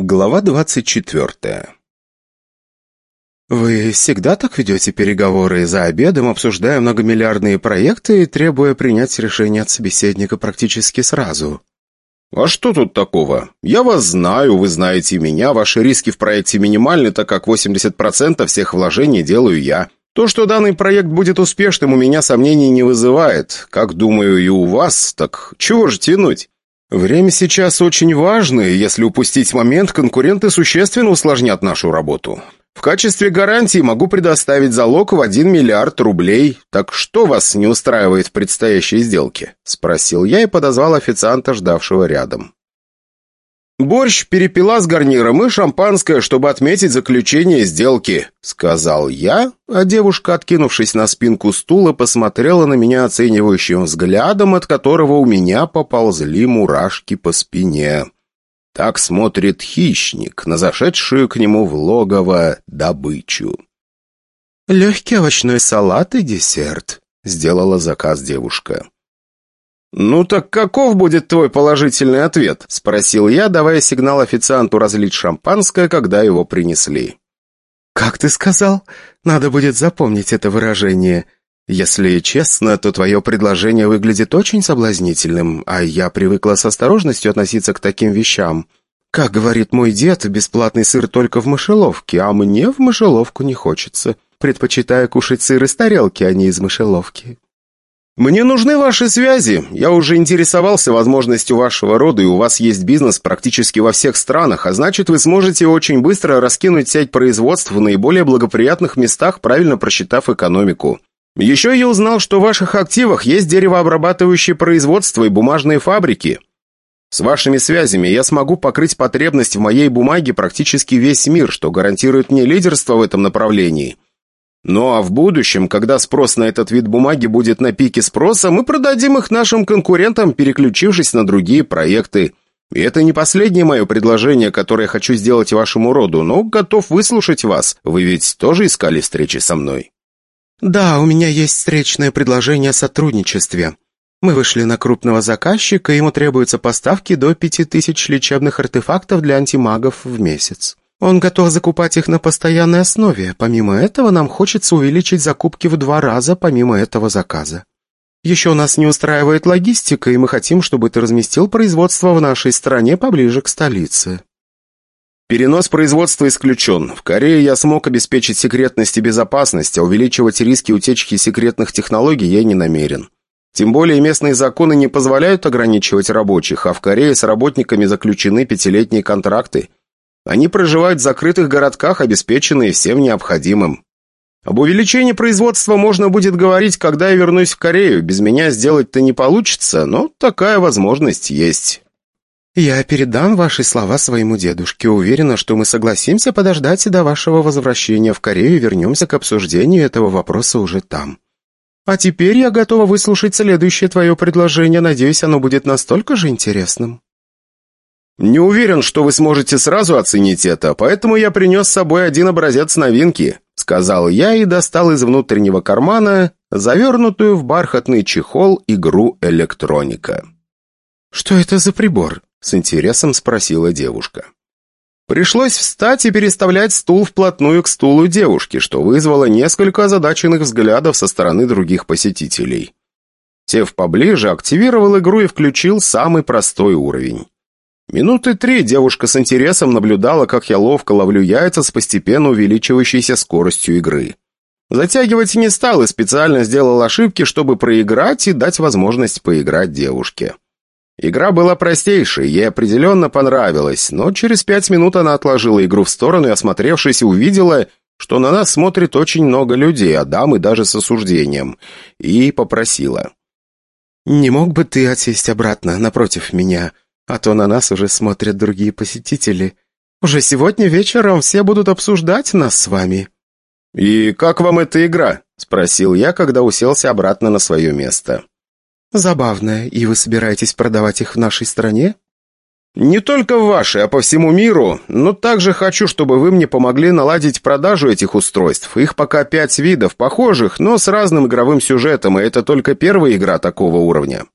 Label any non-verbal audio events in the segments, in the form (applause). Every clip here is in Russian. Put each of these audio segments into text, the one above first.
Глава двадцать четвертая «Вы всегда так ведете переговоры за обедом, обсуждая многомиллиардные проекты и требуя принять решение от собеседника практически сразу?» «А что тут такого? Я вас знаю, вы знаете меня, ваши риски в проекте минимальны, так как 80% всех вложений делаю я. То, что данный проект будет успешным, у меня сомнений не вызывает. Как думаю и у вас, так чего же тянуть?» Время сейчас очень важно, и если упустить момент, конкуренты существенно усложнят нашу работу. В качестве гарантии могу предоставить залог в 1 миллиард рублей. Так что вас не устраивает в предстоящей сделке?» Спросил я и подозвал официанта, ждавшего рядом. «Борщ перепила с гарниром и шампанское, чтобы отметить заключение сделки», — сказал я, а девушка, откинувшись на спинку стула, посмотрела на меня оценивающим взглядом, от которого у меня поползли мурашки по спине. Так смотрит хищник на зашедшую к нему в логово добычу. «Легкий овощной салат и десерт», — сделала заказ девушка. «Ну так каков будет твой положительный ответ?» — спросил я, давая сигнал официанту разлить шампанское, когда его принесли. «Как ты сказал? Надо будет запомнить это выражение. Если честно, то твое предложение выглядит очень соблазнительным, а я привыкла с осторожностью относиться к таким вещам. Как говорит мой дед, бесплатный сыр только в мышеловке, а мне в мышеловку не хочется. Предпочитаю кушать сыр из тарелки, а не из мышеловки». «Мне нужны ваши связи. Я уже интересовался возможностью вашего рода, и у вас есть бизнес практически во всех странах, а значит, вы сможете очень быстро раскинуть сеть производств в наиболее благоприятных местах, правильно просчитав экономику. Еще я узнал, что в ваших активах есть деревообрабатывающее производство и бумажные фабрики. С вашими связями я смогу покрыть потребность в моей бумаге практически весь мир, что гарантирует мне лидерство в этом направлении». Ну а в будущем, когда спрос на этот вид бумаги будет на пике спроса, мы продадим их нашим конкурентам, переключившись на другие проекты. И это не последнее мое предложение, которое я хочу сделать вашему роду, но готов выслушать вас. Вы ведь тоже искали встречи со мной?» «Да, у меня есть встречное предложение о сотрудничестве. Мы вышли на крупного заказчика, ему требуются поставки до пяти тысяч лечебных артефактов для антимагов в месяц. Он готов закупать их на постоянной основе. Помимо этого, нам хочется увеличить закупки в два раза помимо этого заказа. Еще нас не устраивает логистика, и мы хотим, чтобы ты разместил производство в нашей стране поближе к столице». Перенос производства исключен. В Корее я смог обеспечить секретность и безопасность, а увеличивать риски утечки секретных технологий я не намерен. Тем более местные законы не позволяют ограничивать рабочих, а в Корее с работниками заключены пятилетние контракты. Они проживают в закрытых городках, обеспеченные всем необходимым. Об увеличении производства можно будет говорить, когда я вернусь в Корею. Без меня сделать-то не получится, но такая возможность есть. Я передам ваши слова своему дедушке. Уверена, что мы согласимся подождать до вашего возвращения в Корею и вернемся к обсуждению этого вопроса уже там. А теперь я готова выслушать следующее твое предложение. Надеюсь, оно будет настолько же интересным. «Не уверен, что вы сможете сразу оценить это, поэтому я принес с собой один образец новинки», сказал я и достал из внутреннего кармана завернутую в бархатный чехол игру электроника. «Что это за прибор?» с интересом спросила девушка. Пришлось встать и переставлять стул вплотную к стулу девушки, что вызвало несколько озадаченных взглядов со стороны других посетителей. Сев поближе, активировал игру и включил самый простой уровень. Минуты три девушка с интересом наблюдала, как я ловко ловлю яйца с постепенно увеличивающейся скоростью игры. Затягивать не стал и специально сделал ошибки, чтобы проиграть и дать возможность поиграть девушке. Игра была простейшей, ей определенно понравилась, но через пять минут она отложила игру в сторону и, осмотревшись, увидела, что на нас смотрит очень много людей, а дамы даже с осуждением, и попросила. «Не мог бы ты отсесть обратно, напротив меня?» А то на нас уже смотрят другие посетители. Уже сегодня вечером все будут обсуждать нас с вами». «И как вам эта игра?» — спросил я, когда уселся обратно на свое место. «Забавная. И вы собираетесь продавать их в нашей стране?» «Не только в вашей, а по всему миру. Но также хочу, чтобы вы мне помогли наладить продажу этих устройств. Их пока пять видов, похожих, но с разным игровым сюжетом, и это только первая игра такого уровня».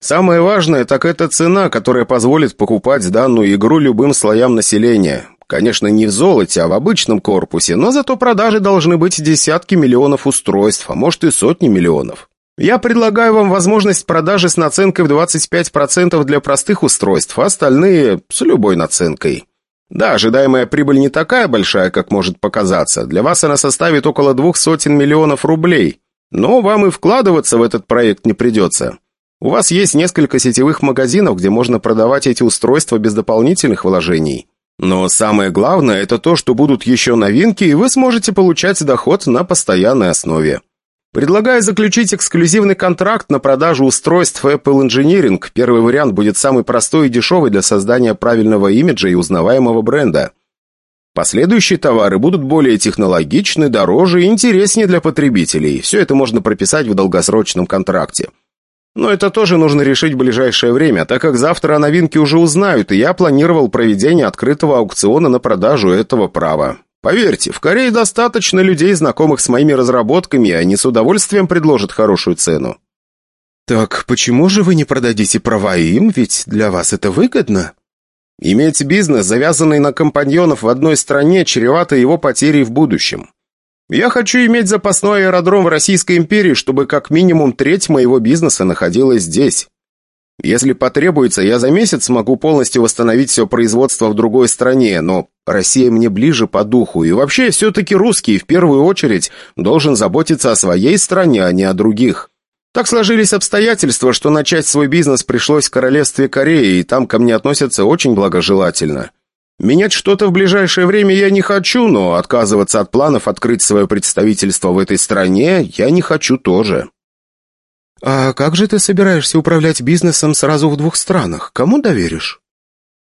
Самое важное, так это цена, которая позволит покупать данную игру любым слоям населения. Конечно, не в золоте, а в обычном корпусе, но зато продажи должны быть десятки миллионов устройств, а может и сотни миллионов. Я предлагаю вам возможность продажи с наценкой в 25% для простых устройств, а остальные с любой наценкой. Да, ожидаемая прибыль не такая большая, как может показаться. Для вас она составит около двух сотен миллионов рублей. Но вам и вкладываться в этот проект не придется. У вас есть несколько сетевых магазинов, где можно продавать эти устройства без дополнительных вложений. Но самое главное – это то, что будут еще новинки, и вы сможете получать доход на постоянной основе. Предлагаю заключить эксклюзивный контракт на продажу устройств Apple Engineering. Первый вариант будет самый простой и дешевый для создания правильного имиджа и узнаваемого бренда. Последующие товары будут более технологичны, дороже и интереснее для потребителей. Все это можно прописать в долгосрочном контракте. Но это тоже нужно решить в ближайшее время, так как завтра о новинке уже узнают, и я планировал проведение открытого аукциона на продажу этого права. Поверьте, в Корее достаточно людей, знакомых с моими разработками, и они с удовольствием предложат хорошую цену. «Так почему же вы не продадите права им, ведь для вас это выгодно?» Иметь бизнес, завязанный на компаньонов в одной стране, чревато его потерей в будущем. Я хочу иметь запасной аэродром в Российской империи, чтобы как минимум треть моего бизнеса находилась здесь. Если потребуется, я за месяц смогу полностью восстановить все производство в другой стране, но Россия мне ближе по духу, и вообще все-таки русский в первую очередь должен заботиться о своей стране, а не о других. Так сложились обстоятельства, что начать свой бизнес пришлось в Королевстве Кореи, и там ко мне относятся очень благожелательно. Менять что-то в ближайшее время я не хочу, но отказываться от планов открыть свое представительство в этой стране я не хочу тоже. «А как же ты собираешься управлять бизнесом сразу в двух странах? Кому доверишь?»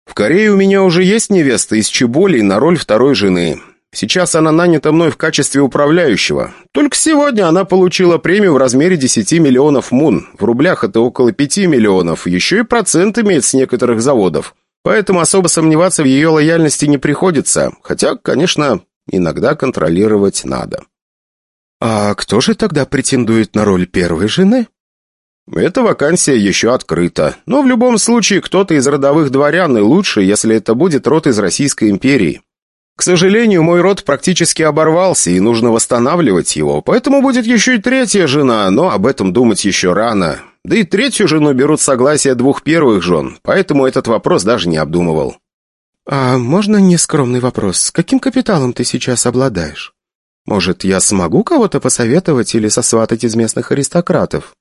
«В Корее у меня уже есть невеста из Чеболи на роль второй жены. Сейчас она нанята мной в качестве управляющего. Только сегодня она получила премию в размере 10 миллионов мун. В рублях это около 5 миллионов. Еще и процент имеет с некоторых заводов. Поэтому особо сомневаться в ее лояльности не приходится, хотя, конечно, иногда контролировать надо. «А кто же тогда претендует на роль первой жены?» «Эта вакансия еще открыта. Но в любом случае кто-то из родовых дворян и лучше, если это будет род из Российской империи. К сожалению, мой род практически оборвался, и нужно восстанавливать его, поэтому будет еще и третья жена, но об этом думать еще рано. Да и третью жену берут согласие двух первых жен, поэтому этот вопрос даже не обдумывал. «А можно нескромный вопрос? Каким капиталом ты сейчас обладаешь? Может, я смогу кого-то посоветовать или сосватать из местных аристократов?»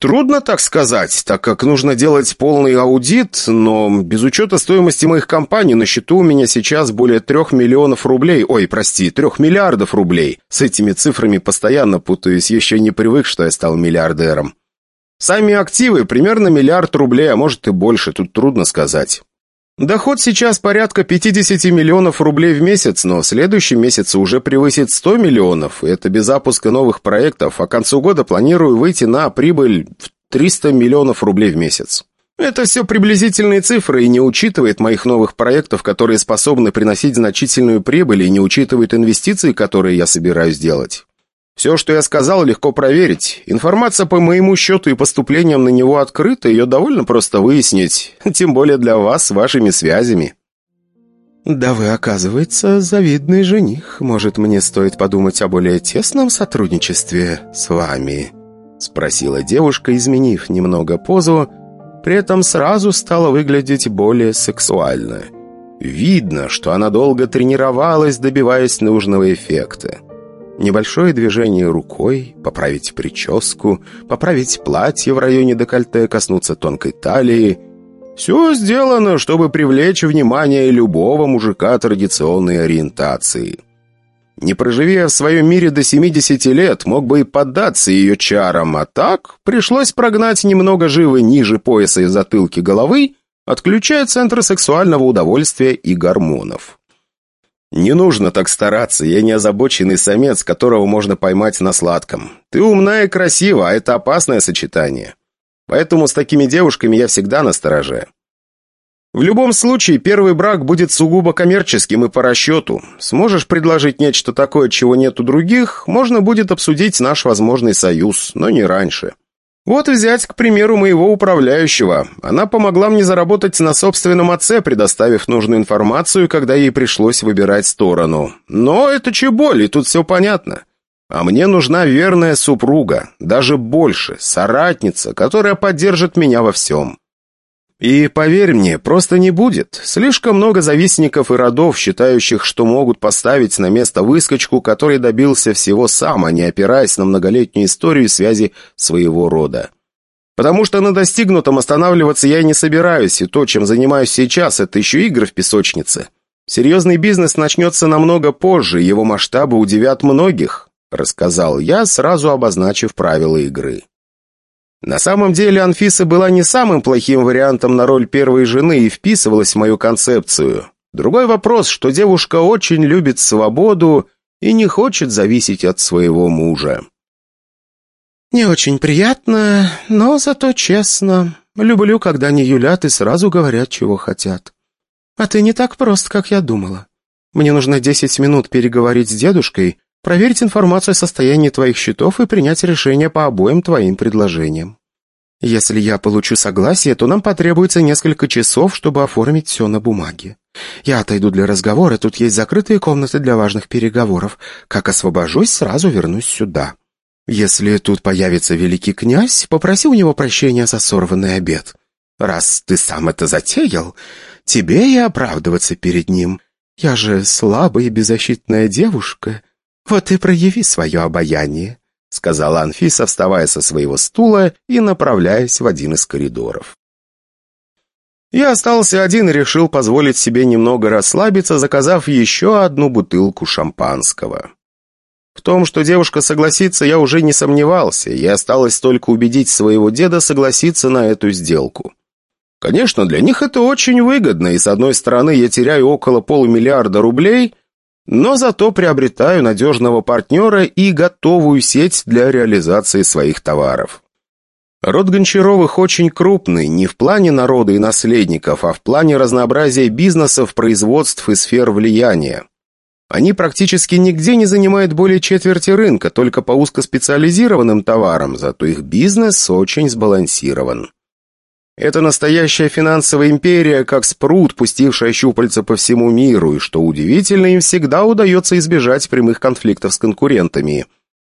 Трудно так сказать, так как нужно делать полный аудит, но без учета стоимости моих компаний на счету у меня сейчас более трех миллионов рублей, ой, прости, трех миллиардов рублей. С этими цифрами постоянно путаюсь, еще не привык, что я стал миллиардером. Сами активы примерно миллиард рублей, а может и больше, тут трудно сказать. Доход сейчас порядка 50 миллионов рублей в месяц, но в следующем месяце уже превысит 100 миллионов. Это без запуска новых проектов, а к концу года планирую выйти на прибыль в 300 миллионов рублей в месяц. Это все приблизительные цифры и не учитывает моих новых проектов, которые способны приносить значительную прибыль и не учитывает инвестиции, которые я собираюсь делать. Все, что я сказал, легко проверить. Информация по моему счету и поступлениям на него открыта, ее довольно просто выяснить, (laughs) тем более для вас с вашими связями». «Да вы, оказывается, завидный жених. Может, мне стоит подумать о более тесном сотрудничестве с вами?» Спросила девушка, изменив немного позу, при этом сразу стала выглядеть более сексуально. Видно, что она долго тренировалась, добиваясь нужного эффекта. Небольшое движение рукой, поправить прическу, поправить платье в районе декольте, коснуться тонкой талии. Все сделано, чтобы привлечь внимание любого мужика традиционной ориентации. Не проживя в своем мире до 70 лет, мог бы и поддаться ее чарам, а так пришлось прогнать немного живы ниже пояса и затылки головы, отключая центр сексуального удовольствия и гормонов. «Не нужно так стараться, я не озабоченный самец, которого можно поймать на сладком. Ты умна и красива, а это опасное сочетание. Поэтому с такими девушками я всегда настороже. В любом случае, первый брак будет сугубо коммерческим и по расчету. Сможешь предложить нечто такое, чего нет у других, можно будет обсудить наш возможный союз, но не раньше. Вот взять, к примеру, моего управляющего. Она помогла мне заработать на собственном отце, предоставив нужную информацию, когда ей пришлось выбирать сторону. Но это чеболь, и тут все понятно. А мне нужна верная супруга, даже больше, соратница, которая поддержит меня во всем. И, поверь мне, просто не будет. Слишком много завистников и родов, считающих, что могут поставить на место выскочку, который добился всего сам, а не опираясь на многолетнюю историю связи своего рода. Потому что на достигнутом останавливаться я не собираюсь, и то, чем занимаюсь сейчас, это еще игры в песочнице. Серьезный бизнес начнется намного позже, его масштабы удивят многих, рассказал я, сразу обозначив правила игры. На самом деле Анфиса была не самым плохим вариантом на роль первой жены и вписывалась в мою концепцию. Другой вопрос, что девушка очень любит свободу и не хочет зависеть от своего мужа. «Не очень приятно, но зато честно. Люблю, когда не юлят и сразу говорят, чего хотят. А ты не так прост, как я думала. Мне нужно десять минут переговорить с дедушкой, проверить информацию о состоянии твоих счетов и принять решение по обоим твоим предложениям. Если я получу согласие, то нам потребуется несколько часов, чтобы оформить все на бумаге. Я отойду для разговора, тут есть закрытые комнаты для важных переговоров. Как освобожусь, сразу вернусь сюда. Если тут появится великий князь, попроси у него прощения за сорванный обед. Раз ты сам это затеял, тебе и оправдываться перед ним. Я же слабая и беззащитная девушка, «Вот и прояви свое обаяние», — сказала Анфиса, вставая со своего стула и направляясь в один из коридоров. Я остался один и решил позволить себе немного расслабиться, заказав еще одну бутылку шампанского. В том, что девушка согласится, я уже не сомневался, и осталось только убедить своего деда согласиться на эту сделку. Конечно, для них это очень выгодно, и с одной стороны я теряю около полумиллиарда рублей, но зато приобретаю надежного партнера и готовую сеть для реализации своих товаров. Род Гончаровых очень крупный, не в плане народа и наследников, а в плане разнообразия бизнесов, производств и сфер влияния. Они практически нигде не занимают более четверти рынка, только по узкоспециализированным товарам, зато их бизнес очень сбалансирован. Это настоящая финансовая империя, как спрут, пустившая щупальца по всему миру, и, что удивительно, им всегда удается избежать прямых конфликтов с конкурентами.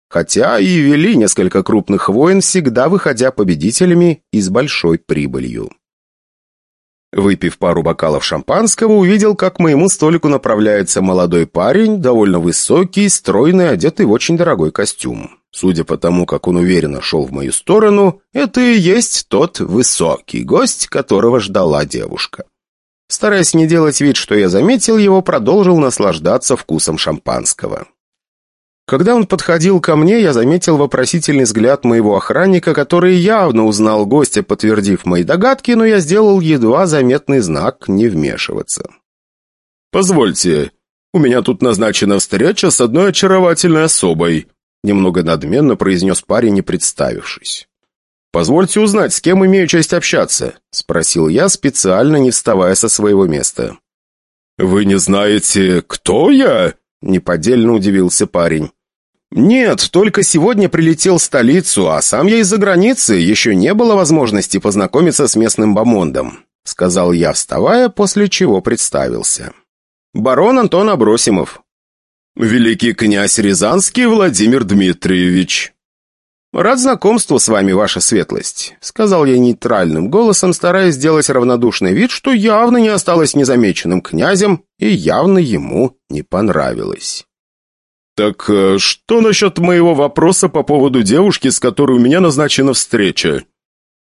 Хотя и вели несколько крупных войн, всегда выходя победителями и с большой прибылью. Выпив пару бокалов шампанского, увидел, как к моему столику направляется молодой парень, довольно высокий, стройный, одетый в очень дорогой костюм. Судя по тому, как он уверенно шел в мою сторону, это и есть тот высокий гость, которого ждала девушка. Стараясь не делать вид, что я заметил его, продолжил наслаждаться вкусом шампанского. Когда он подходил ко мне, я заметил вопросительный взгляд моего охранника, который явно узнал гостя, подтвердив мои догадки, но я сделал едва заметный знак «не вмешиваться». «Позвольте, у меня тут назначена встреча с одной очаровательной особой», Немного надменно произнес парень, не представившись. «Позвольте узнать, с кем имею честь общаться?» Спросил я, специально не вставая со своего места. «Вы не знаете, кто я?» Неподдельно удивился парень. «Нет, только сегодня прилетел в столицу, а сам я из-за границы, еще не было возможности познакомиться с местным бомондом», сказал я, вставая, после чего представился. «Барон Антон Абросимов, «Великий князь Рязанский Владимир Дмитриевич». «Рад знакомству с вами, ваша светлость», — сказал я нейтральным голосом, стараясь сделать равнодушный вид, что явно не осталось незамеченным князем и явно ему не понравилось. «Так э, что насчет моего вопроса по поводу девушки, с которой у меня назначена встреча?»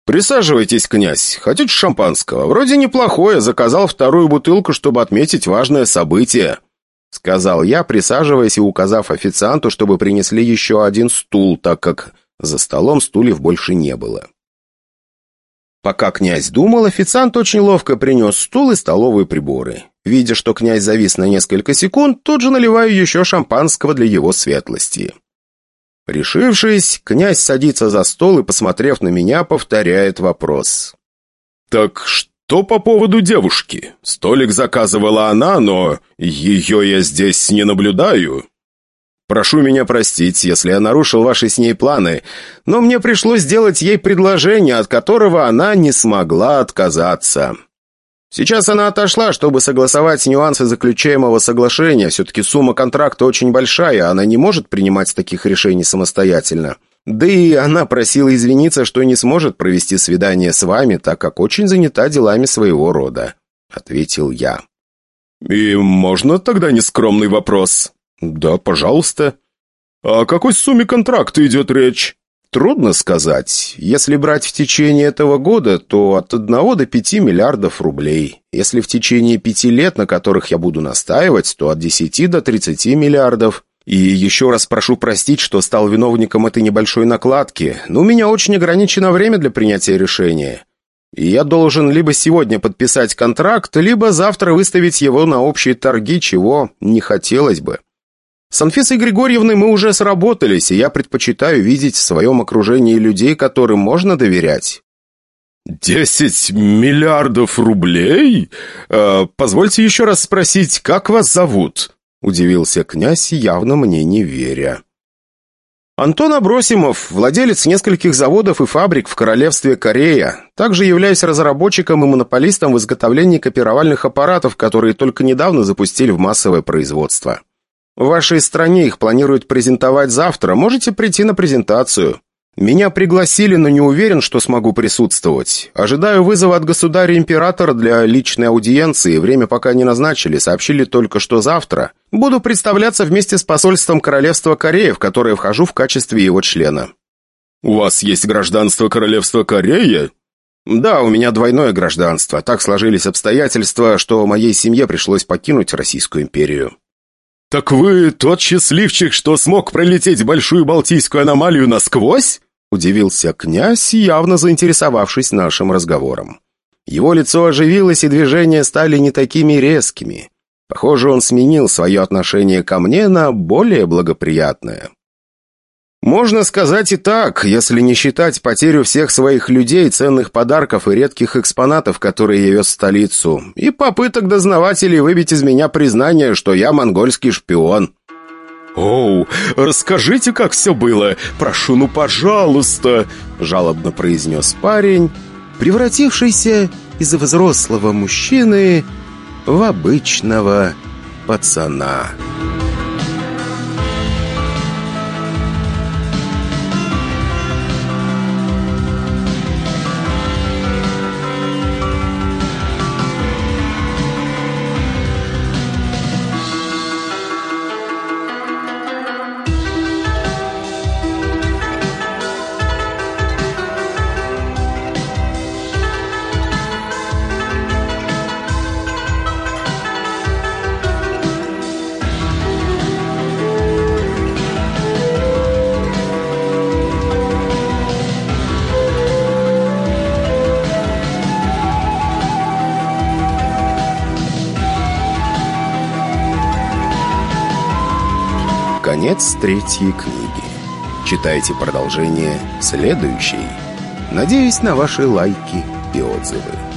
«Присаживайтесь, князь. Хотите шампанского? Вроде неплохое. Заказал вторую бутылку, чтобы отметить важное событие». — сказал я, присаживаясь и указав официанту, чтобы принесли еще один стул, так как за столом стульев больше не было. Пока князь думал, официант очень ловко принес стул и столовые приборы. Видя, что князь завис на несколько секунд, тут же наливаю еще шампанского для его светлости. Решившись, князь садится за стол и, посмотрев на меня, повторяет вопрос. «Так что?» «Что по поводу девушки? Столик заказывала она, но ее я здесь не наблюдаю». Прошу меня простить, если я нарушил ваши с ней планы, но мне пришлось сделать ей предложение, от которого она не смогла отказаться. Сейчас она отошла, чтобы согласовать нюансы заключаемого соглашения. Все-таки сумма контракта очень большая, она не может принимать таких решений самостоятельно. Да и она просила извиниться, что не сможет провести свидание с вами, так как очень занята делами своего рода», — ответил я. «И можно тогда нескромный вопрос?» «Да, пожалуйста». «О какой сумме контракта идет речь?» Трудно сказать. Если брать в течение этого года, то от 1 до 5 миллиардов рублей. Если в течение пяти лет, на которых я буду настаивать, то от 10 до 30 миллиардов. И еще раз прошу простить, что стал виновником этой небольшой накладки, но у меня очень ограничено время для принятия решения. И я должен либо сегодня подписать контракт, либо завтра выставить его на общие торги, чего не хотелось бы. С Анфисой Григорьевной мы уже сработались, и я предпочитаю видеть в своем окружении людей, которым можно доверять». «Десять миллиардов рублей? Э, позвольте еще раз спросить, как вас зовут?» Удивился князь, явно мне не веря. Антон Абросимов, владелец нескольких заводов и фабрик в Королевстве Корея. Также являюсь разработчиком и монополистом в изготовлении копировальных аппаратов, которые только недавно запустили в массовое производство. В вашей стране их планируют презентовать завтра. Можете прийти на презентацию. Меня пригласили, но не уверен, что смогу присутствовать. Ожидаю вызова от государя-императора для личной аудиенции. Время пока не назначили, сообщили только, что завтра. Буду представляться вместе с посольством Королевства Корея, в которое вхожу в качестве его члена. «У вас есть гражданство Королевства Корея?» «Да, у меня двойное гражданство. Так сложились обстоятельства, что моей семье пришлось покинуть Российскую империю». «Так вы тот счастливчик, что смог пролететь большую Балтийскую аномалию насквозь?» Удивился князь, явно заинтересовавшись нашим разговором. Его лицо оживилось, и движения стали не такими резкими. Похоже, он сменил свое отношение ко мне на более благоприятное. Можно сказать и так, если не считать потерю всех своих людей, ценных подарков и редких экспонатов, которые я вез в столицу, и попыток дознавателей выбить из меня признание, что я монгольский шпион. «Оу, расскажите, как все было! Прошу, ну, пожалуйста!» — жалобно произнес парень, превратившийся из взрослого мужчины в обычного пацана. Конец третьей книги. Читайте продолжение следующей. Надеюсь на ваши лайки и отзывы.